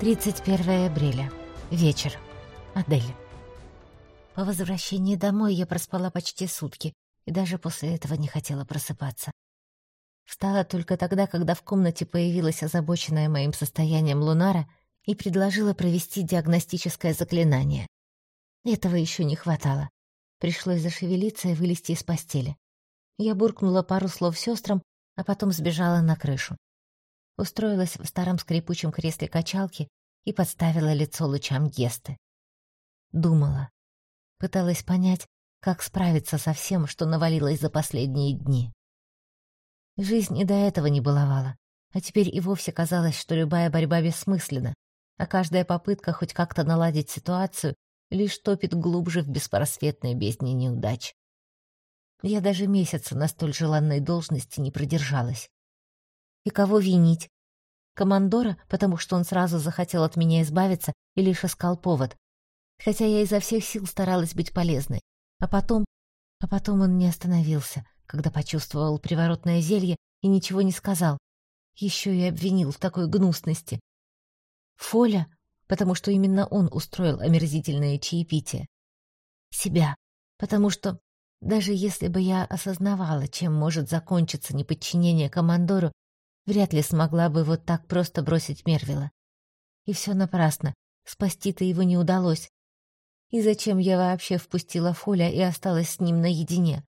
31 апреля. Вечер. Адель. По возвращении домой я проспала почти сутки и даже после этого не хотела просыпаться. Встала только тогда, когда в комнате появилась озабоченная моим состоянием Лунара и предложила провести диагностическое заклинание. Этого еще не хватало. Пришлось зашевелиться и вылезти из постели. Я буркнула пару слов сестрам, а потом сбежала на крышу устроилась в старом скрипучем кресле качалки и подставила лицо лучам Гесты. Думала. Пыталась понять, как справиться со всем, что навалилось за последние дни. Жизнь и до этого не баловала, а теперь и вовсе казалось, что любая борьба бессмысленна, а каждая попытка хоть как-то наладить ситуацию лишь топит глубже в беспросветной бездне неудач. Я даже месяца на столь желанной должности не продержалась. И кого винить? Командора, потому что он сразу захотел от меня избавиться и лишь искал повод. Хотя я изо всех сил старалась быть полезной. А потом... А потом он не остановился, когда почувствовал приворотное зелье и ничего не сказал. Еще и обвинил в такой гнусности. Фоля, потому что именно он устроил омерзительное чаепитие. Себя, потому что даже если бы я осознавала, чем может закончиться неподчинение командору, вряд ли смогла бы вот так просто бросить Мервила. И все напрасно, спасти-то его не удалось. И зачем я вообще впустила Фоля и осталась с ним наедине?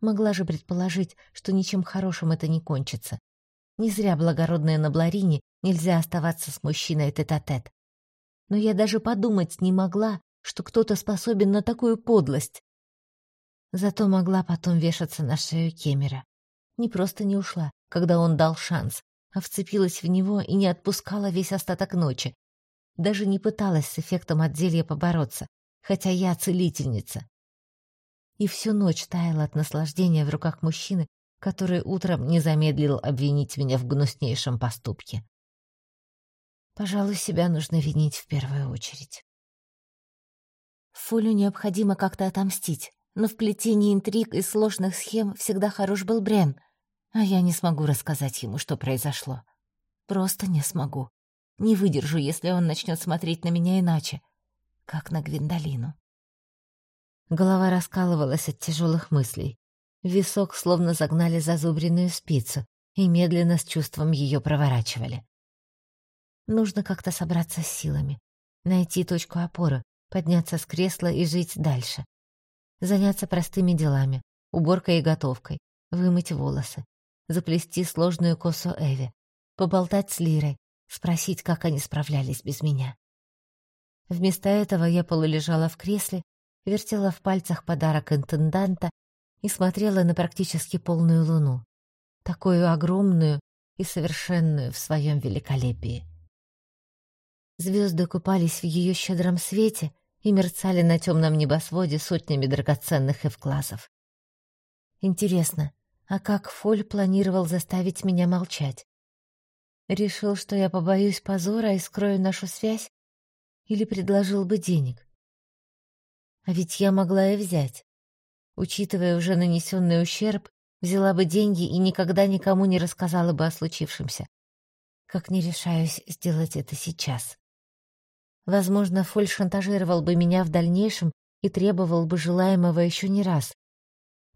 Могла же предположить, что ничем хорошим это не кончится. Не зря благородная на Бларине нельзя оставаться с мужчиной тет-а-тет. -тет. Но я даже подумать не могла, что кто-то способен на такую подлость. Зато могла потом вешаться на шею Кемера. Не просто не ушла, когда он дал шанс, а вцепилась в него и не отпускала весь остаток ночи. Даже не пыталась с эффектом от побороться, хотя я целительница. И всю ночь таяла от наслаждения в руках мужчины, который утром не замедлил обвинить меня в гнуснейшем поступке. Пожалуй, себя нужно винить в первую очередь. Фулю необходимо как-то отомстить, но в плетении интриг и сложных схем всегда хорош был Брен — а я не смогу рассказать ему, что произошло. Просто не смогу. Не выдержу, если он начнет смотреть на меня иначе, как на Гвиндолину. Голова раскалывалась от тяжелых мыслей. Висок словно загнали зазубренную спицу и медленно с чувством ее проворачивали. Нужно как-то собраться с силами, найти точку опоры, подняться с кресла и жить дальше. Заняться простыми делами, уборкой и готовкой, вымыть волосы, заплести сложную косу Эви, поболтать с Лирой, спросить, как они справлялись без меня. Вместо этого я полулежала в кресле, вертела в пальцах подарок интенданта и смотрела на практически полную луну, такую огромную и совершенную в своем великолепии. Звезды купались в ее щедром свете и мерцали на темном небосводе сотнями драгоценных эвклазов. Интересно, а как Фоль планировал заставить меня молчать? Решил, что я побоюсь позора и скрою нашу связь? Или предложил бы денег? А ведь я могла и взять. Учитывая уже нанесенный ущерб, взяла бы деньги и никогда никому не рассказала бы о случившемся. Как не решаюсь сделать это сейчас. Возможно, Фоль шантажировал бы меня в дальнейшем и требовал бы желаемого еще не раз,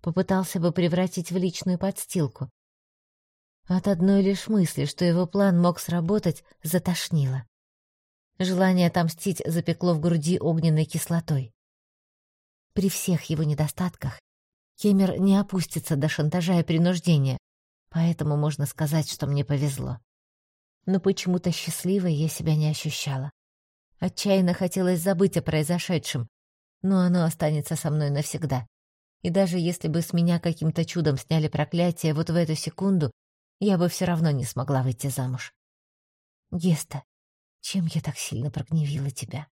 попытался бы превратить в личную подстилку. От одной лишь мысли, что его план мог сработать, затошнило. Желание отомстить запекло в груди огненной кислотой. При всех его недостатках Кемер не опустится до шантажа и принуждения, поэтому можно сказать, что мне повезло. Но почему-то счастливой я себя не ощущала. Отчаянно хотелось забыть о произошедшем, но оно останется со мной навсегда. И даже если бы с меня каким-то чудом сняли проклятие вот в эту секунду, я бы все равно не смогла выйти замуж. Геста, чем я так сильно прогневила тебя?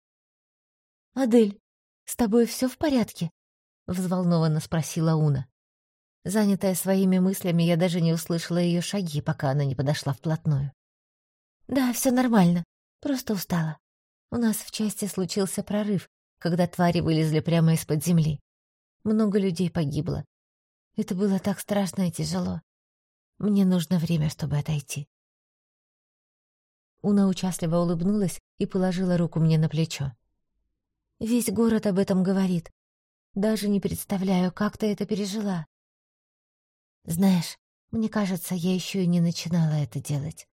«Адель, с тобой все в порядке?» — взволнованно спросила Уна. Занятая своими мыслями, я даже не услышала ее шаги, пока она не подошла вплотную. «Да, все нормально. Просто устала. У нас в части случился прорыв, когда твари вылезли прямо из-под земли. Много людей погибло. Это было так страшно и тяжело. Мне нужно время, чтобы отойти. Уна участливо улыбнулась и положила руку мне на плечо. «Весь город об этом говорит. Даже не представляю, как ты это пережила». «Знаешь, мне кажется, я еще и не начинала это делать.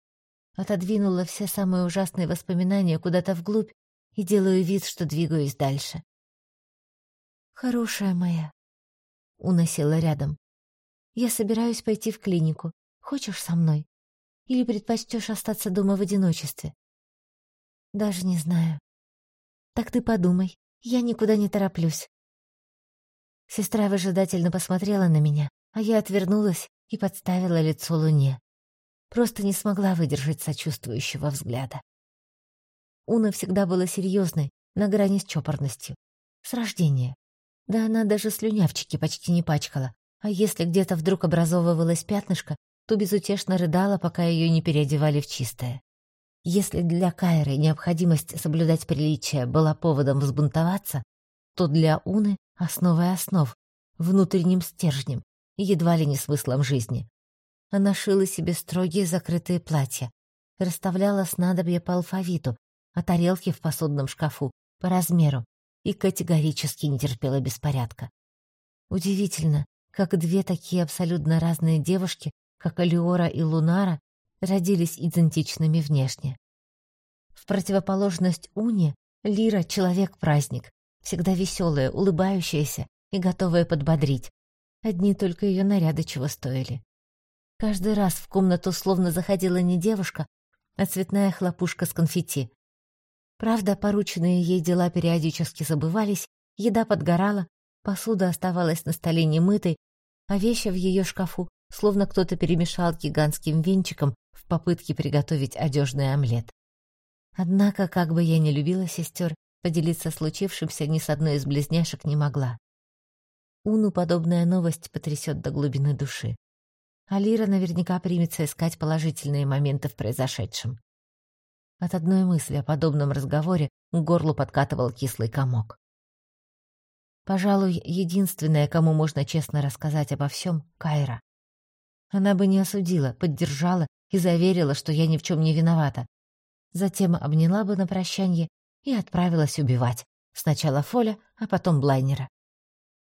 Отодвинула все самые ужасные воспоминания куда-то вглубь и делаю вид, что двигаюсь дальше. «Хорошая моя», — Уна села рядом. «Я собираюсь пойти в клинику. Хочешь со мной? Или предпочтешь остаться дома в одиночестве?» «Даже не знаю». «Так ты подумай. Я никуда не тороплюсь». Сестра выжидательно посмотрела на меня, а я отвернулась и подставила лицо луне. Просто не смогла выдержать сочувствующего взгляда. Уна всегда была серьезной, на грани с чопорностью. С рождения. Да она даже слюнявчики почти не пачкала, а если где-то вдруг образовывалось пятнышко, то безутешно рыдала, пока ее не переодевали в чистое. Если для Кайры необходимость соблюдать приличие была поводом взбунтоваться, то для Уны — основой основ, внутренним стержнем, едва ли не смыслом жизни. Она шила себе строгие закрытые платья, расставляла снадобья по алфавиту, а тарелки в посудном шкафу по размеру и категорически не терпела беспорядка. Удивительно, как две такие абсолютно разные девушки, как Алиора и Лунара, родились идентичными внешне. В противоположность Уне Лира — человек-праздник, всегда веселая, улыбающаяся и готовая подбодрить. Одни только ее наряды чего стоили. Каждый раз в комнату словно заходила не девушка, а цветная хлопушка с конфетти. Правда, порученные ей дела периодически забывались, еда подгорала, посуда оставалась на столе немытой, а вещи в ее шкафу словно кто-то перемешал гигантским венчиком в попытке приготовить одежный омлет. Однако, как бы я ни любила сестер, поделиться случившимся ни с одной из близняшек не могла. Уну подобная новость потрясет до глубины души. Алира наверняка примется искать положительные моменты в произошедшем. От одной мысли о подобном разговоре к горлу подкатывал кислый комок. Пожалуй, единственная, кому можно честно рассказать обо всем, — Кайра. Она бы не осудила, поддержала и заверила, что я ни в чем не виновата. Затем обняла бы на прощанье и отправилась убивать. Сначала Фоля, а потом Блайнера.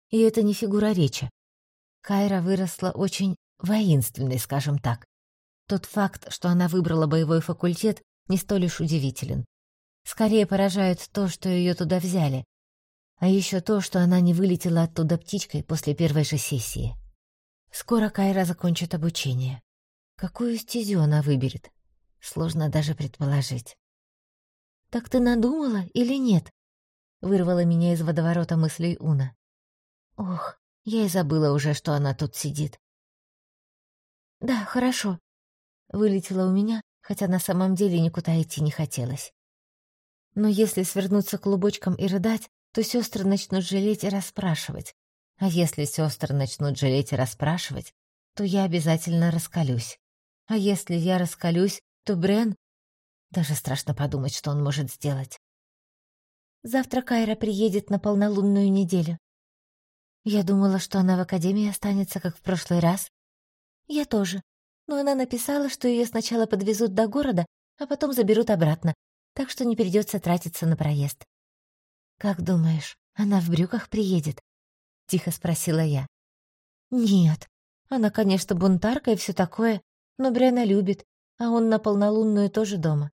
И это не фигура речи. Кайра выросла очень воинственной, скажем так. Тот факт, что она выбрала боевой факультет, не столь уж удивителен. Скорее поражает то, что ее туда взяли. А еще то, что она не вылетела оттуда птичкой после первой же сессии. Скоро Кайра закончит обучение. Какую стезю она выберет? Сложно даже предположить. «Так ты надумала или нет?» — вырвала меня из водоворота мыслей Уна. «Ох, я и забыла уже, что она тут сидит». «Да, хорошо», — вылетела у меня, хотя на самом деле никуда идти не хотелось. Но если свернуться клубочком и рыдать, то сестры начнут жалеть и расспрашивать. А если сестры начнут жалеть и расспрашивать, то я обязательно раскалюсь. А если я раскалюсь, то Брен... Даже страшно подумать, что он может сделать. Завтра Кайра приедет на полнолунную неделю. Я думала, что она в академии останется, как в прошлый раз. Я тоже но она написала, что ее сначала подвезут до города, а потом заберут обратно, так что не придется тратиться на проезд. «Как думаешь, она в брюках приедет?» — тихо спросила я. «Нет, она, конечно, бунтарка и все такое, но Брена любит, а он на полнолунную тоже дома.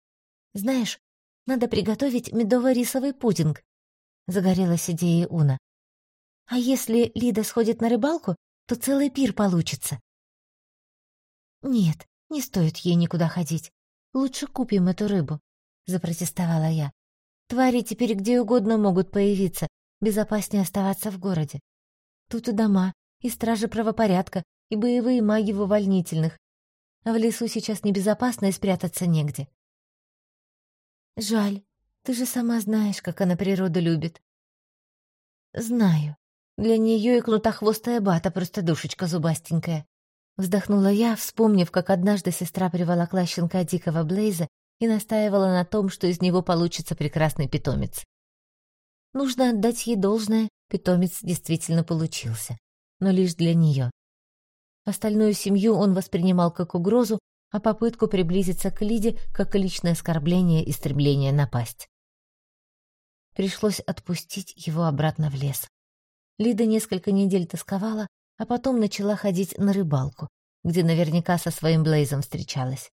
Знаешь, надо приготовить медово-рисовый пудинг», — загорелась идеей Уна. «А если Лида сходит на рыбалку, то целый пир получится. «Нет, не стоит ей никуда ходить. Лучше купим эту рыбу», — запротестовала я. «Твари теперь где угодно могут появиться, безопаснее оставаться в городе. Тут и дома, и стражи правопорядка, и боевые маги в увольнительных. А в лесу сейчас небезопасно и спрятаться негде». «Жаль, ты же сама знаешь, как она природу любит». «Знаю. Для нее и кнутохвостая бата просто душечка зубастенькая. Вздохнула я, вспомнив, как однажды сестра приволокла щенка дикого Блейза и настаивала на том, что из него получится прекрасный питомец. Нужно отдать ей должное, питомец действительно получился, но лишь для нее. Остальную семью он воспринимал как угрозу, а попытку приблизиться к Лиде как личное оскорбление и стремление напасть. Пришлось отпустить его обратно в лес. Лида несколько недель тосковала, а потом начала ходить на рыбалку, где наверняка со своим Блейзом встречалась.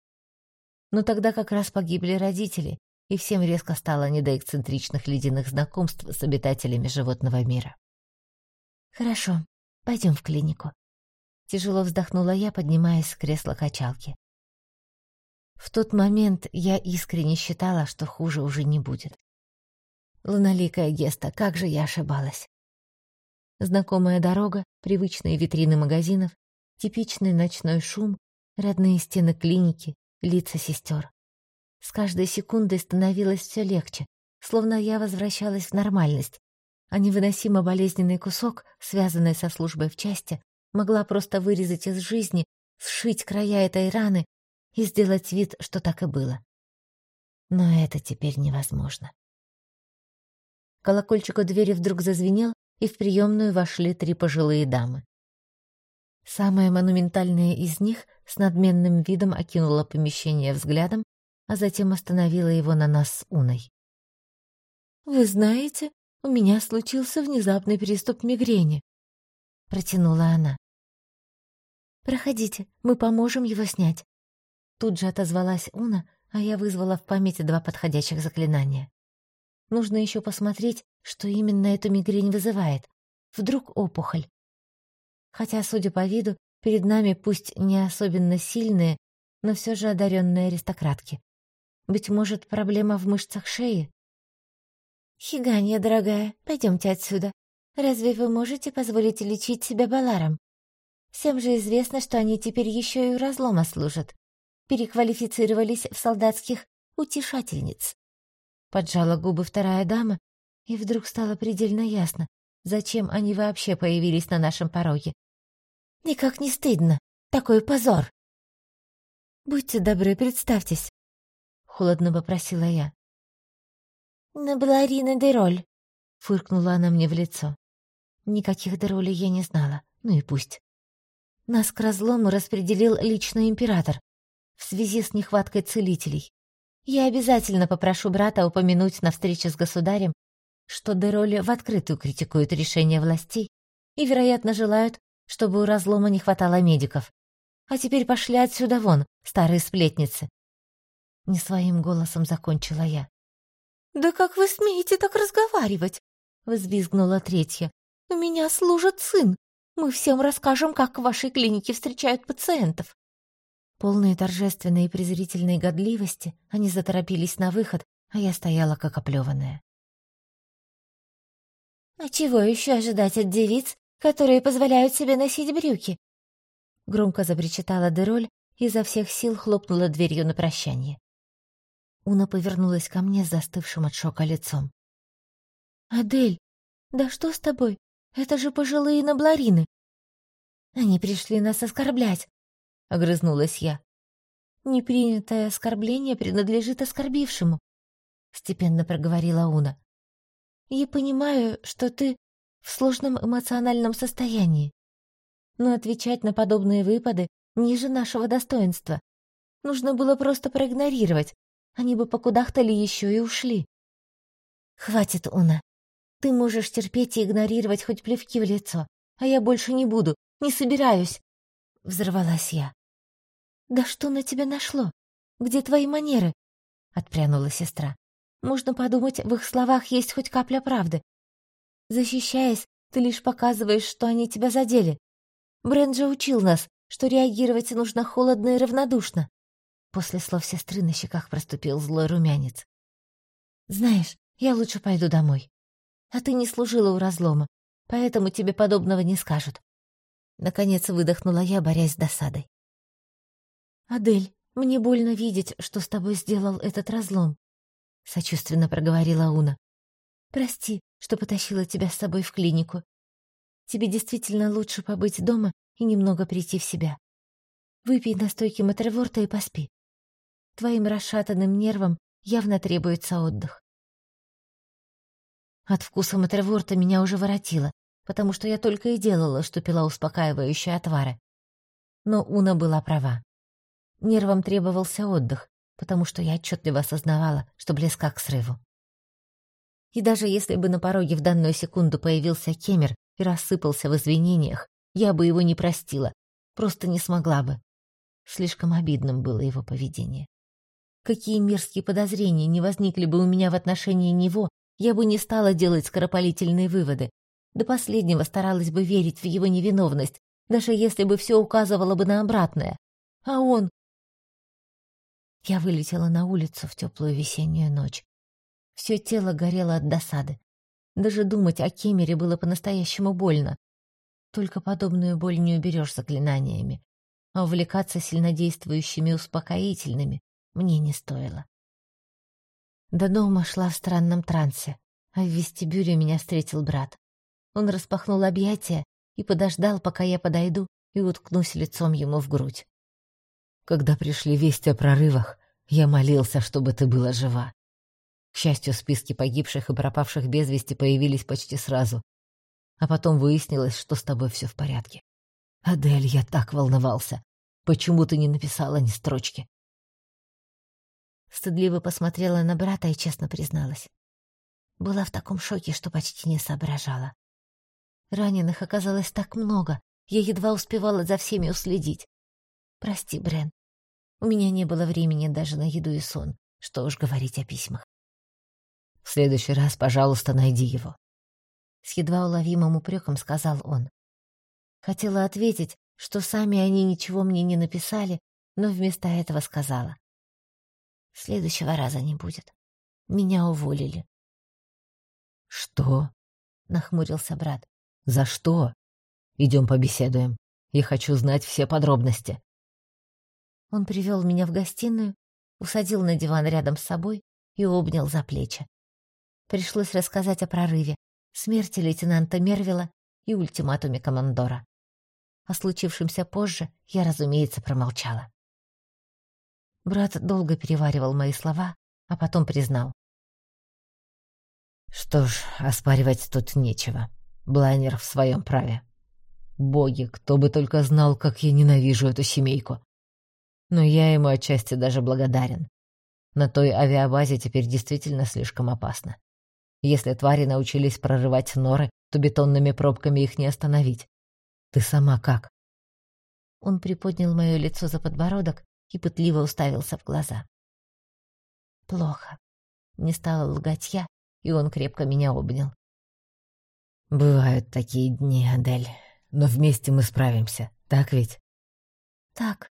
Но тогда как раз погибли родители, и всем резко стало не до эксцентричных ледяных знакомств с обитателями животного мира. «Хорошо, пойдем в клинику». Тяжело вздохнула я, поднимаясь с кресла качалки. В тот момент я искренне считала, что хуже уже не будет. Луналикая Геста, как же я ошибалась. Знакомая дорога, привычные витрины магазинов, типичный ночной шум, родные стены клиники, лица сестер. С каждой секундой становилось все легче, словно я возвращалась в нормальность, а невыносимо болезненный кусок, связанный со службой в части, могла просто вырезать из жизни, сшить края этой раны и сделать вид, что так и было. Но это теперь невозможно. Колокольчик у двери вдруг зазвенел, и в приемную вошли три пожилые дамы. Самая монументальная из них с надменным видом окинула помещение взглядом, а затем остановила его на нас с Уной. «Вы знаете, у меня случился внезапный приступ мигрени», — протянула она. «Проходите, мы поможем его снять». Тут же отозвалась Уна, а я вызвала в памяти два подходящих заклинания. Нужно еще посмотреть, что именно эту мигрень вызывает. Вдруг опухоль. Хотя, судя по виду, перед нами пусть не особенно сильные, но все же одаренные аристократки. Быть может, проблема в мышцах шеи? «Хиганья, дорогая, пойдемте отсюда. Разве вы можете позволить лечить себя баларом? Всем же известно, что они теперь еще и разлома служат. Переквалифицировались в солдатских утешательниц». Поджала губы вторая дама, и вдруг стало предельно ясно, зачем они вообще появились на нашем пороге. «Никак не стыдно. Такой позор!» «Будьте добры, представьтесь», — холодно попросила я. «Набларина Дероль», — фыркнула она мне в лицо. Никаких Деролей я не знала, ну и пусть. Нас к разлому распределил лично император в связи с нехваткой целителей. Я обязательно попрошу брата упомянуть на встрече с государем, что Дероли в открытую критикуют решения властей и, вероятно, желают, чтобы у разлома не хватало медиков. А теперь пошли отсюда вон, старые сплетницы. Не своим голосом закончила я. «Да как вы смеете так разговаривать?» — взвизгнула третья. «У меня служит сын. Мы всем расскажем, как в вашей клинике встречают пациентов». Полные торжественной и презрительной годливости, они заторопились на выход, а я стояла как оплеванная. «А чего еще ожидать от девиц, которые позволяют себе носить брюки?» Громко запричитала Дероль и изо всех сил хлопнула дверью на прощание. Уна повернулась ко мне с застывшим от шока лицом. «Адель, да что с тобой? Это же пожилые набларины!» «Они пришли нас оскорблять!» — огрызнулась я. «Непринятое оскорбление принадлежит оскорбившему», — степенно проговорила Уна. «Я понимаю, что ты в сложном эмоциональном состоянии, но отвечать на подобные выпады ниже нашего достоинства. Нужно было просто проигнорировать, они бы покудахтали еще и ушли». «Хватит, Уна. Ты можешь терпеть и игнорировать хоть плевки в лицо, а я больше не буду, не собираюсь», — взорвалась я. «Да что на тебя нашло? Где твои манеры?» — отпрянула сестра. «Можно подумать, в их словах есть хоть капля правды. Защищаясь, ты лишь показываешь, что они тебя задели. Брэнд же учил нас, что реагировать нужно холодно и равнодушно». После слов сестры на щеках проступил злой румянец. «Знаешь, я лучше пойду домой. А ты не служила у разлома, поэтому тебе подобного не скажут». Наконец выдохнула я, борясь с досадой. «Адель, мне больно видеть, что с тобой сделал этот разлом», — сочувственно проговорила Уна. «Прости, что потащила тебя с собой в клинику. Тебе действительно лучше побыть дома и немного прийти в себя. Выпей настойки Матреворта и поспи. Твоим расшатанным нервам явно требуется отдых». От вкуса Матреворта меня уже воротило, потому что я только и делала, что пила успокаивающие отвары. Но Уна была права. Нервам требовался отдых, потому что я отчетливо осознавала, что близка к срыву. И даже если бы на пороге в данную секунду появился Кемер и рассыпался в извинениях, я бы его не простила, просто не смогла бы. Слишком обидным было его поведение. Какие мерзкие подозрения не возникли бы у меня в отношении него, я бы не стала делать скоропалительные выводы. До последнего старалась бы верить в его невиновность, даже если бы все указывало бы на обратное. А он... Я вылетела на улицу в теплую весеннюю ночь. Все тело горело от досады. Даже думать о Кемере было по-настоящему больно. Только подобную боль не уберешь заклинаниями. А увлекаться сильнодействующими успокоительными мне не стоило. До дома шла в странном трансе, а в вестибюле меня встретил брат. Он распахнул объятия и подождал, пока я подойду и уткнусь лицом ему в грудь. Когда пришли вести о прорывах, я молился, чтобы ты была жива. К счастью, списки погибших и пропавших без вести появились почти сразу. А потом выяснилось, что с тобой все в порядке. Адель, я так волновался. Почему ты не написала ни строчки? Стыдливо посмотрела на брата и честно призналась. Была в таком шоке, что почти не соображала. Раненых оказалось так много, я едва успевала за всеми уследить. Прости, Брен. У меня не было времени даже на еду и сон, что уж говорить о письмах. В следующий раз, пожалуйста, найди его. С едва уловимым упреком сказал он. Хотела ответить, что сами они ничего мне не написали, но вместо этого сказала. Следующего раза не будет. Меня уволили. «Что?» — нахмурился брат. «За что? Идем побеседуем. Я хочу знать все подробности». Он привел меня в гостиную, усадил на диван рядом с собой и обнял за плечи. Пришлось рассказать о прорыве, смерти лейтенанта Мервила и ультиматуме командора. О случившемся позже я, разумеется, промолчала. Брат долго переваривал мои слова, а потом признал. Что ж, оспаривать тут нечего. Блайнер в своем праве. Боги, кто бы только знал, как я ненавижу эту семейку. Но я ему отчасти даже благодарен. На той авиабазе теперь действительно слишком опасно. Если твари научились прорывать норы, то бетонными пробками их не остановить. Ты сама как? Он приподнял мое лицо за подбородок и пытливо уставился в глаза. «Плохо. Не стала лгать я, и он крепко меня обнял. «Бывают такие дни, Адель, но вместе мы справимся, так ведь?» «Так», —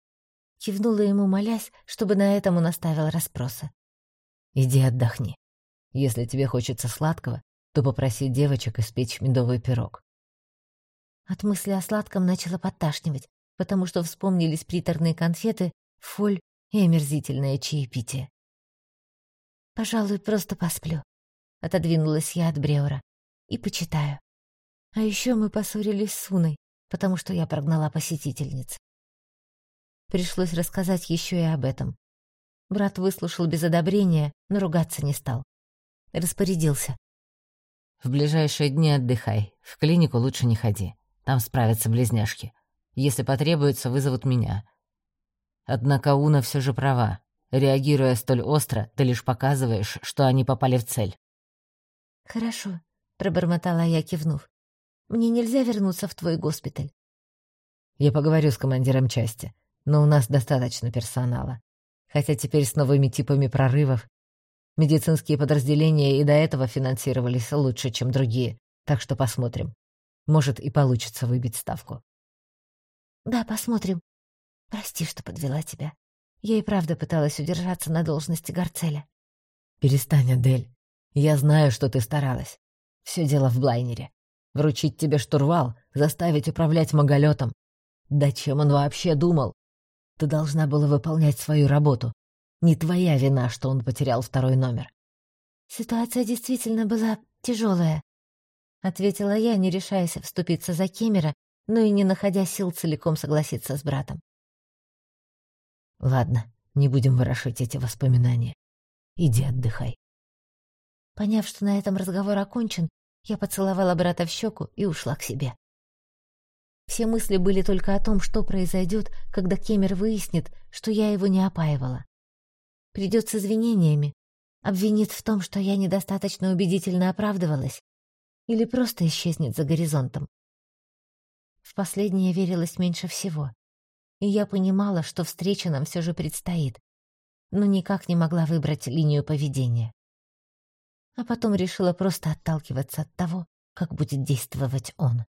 кивнула ему, молясь, чтобы на этом он оставил расспросы. «Иди отдохни. Если тебе хочется сладкого, то попроси девочек испечь медовый пирог». От мысли о сладком начала подташнивать, потому что вспомнились приторные конфеты фоль и омерзительное чаепитие. «Пожалуй, просто посплю», — отодвинулась я от Бреура, — «и почитаю. А еще мы поссорились с Уной, потому что я прогнала посетительниц». Пришлось рассказать еще и об этом. Брат выслушал без одобрения, но ругаться не стал. Распорядился. «В ближайшие дни отдыхай, в клинику лучше не ходи, там справятся близняшки. Если потребуется, вызовут меня. Однако Уна все же права. Реагируя столь остро, ты лишь показываешь, что они попали в цель. «Хорошо», — пробормотала я, кивнув. «Мне нельзя вернуться в твой госпиталь». «Я поговорю с командиром части, но у нас достаточно персонала. Хотя теперь с новыми типами прорывов медицинские подразделения и до этого финансировались лучше, чем другие, так что посмотрим. Может, и получится выбить ставку». «Да, посмотрим», Прости, что подвела тебя. Я и правда пыталась удержаться на должности Гарцеля. Перестань, Адель. Я знаю, что ты старалась. Все дело в блайнере. Вручить тебе штурвал, заставить управлять маголетом. Да чем он вообще думал? Ты должна была выполнять свою работу. Не твоя вина, что он потерял второй номер. Ситуация действительно была тяжелая, ответила я, не решаясь вступиться за Кемера, но и не находя сил целиком согласиться с братом. Ладно, не будем ворошить эти воспоминания. Иди отдыхай. Поняв, что на этом разговор окончен, я поцеловала брата в щеку и ушла к себе. Все мысли были только о том, что произойдет, когда Кемер выяснит, что я его не опаивала. Придет с извинениями, обвинит в том, что я недостаточно убедительно оправдывалась, или просто исчезнет за горизонтом. В последнее верилось меньше всего, и я понимала, что встреча нам все же предстоит, но никак не могла выбрать линию поведения. А потом решила просто отталкиваться от того, как будет действовать он.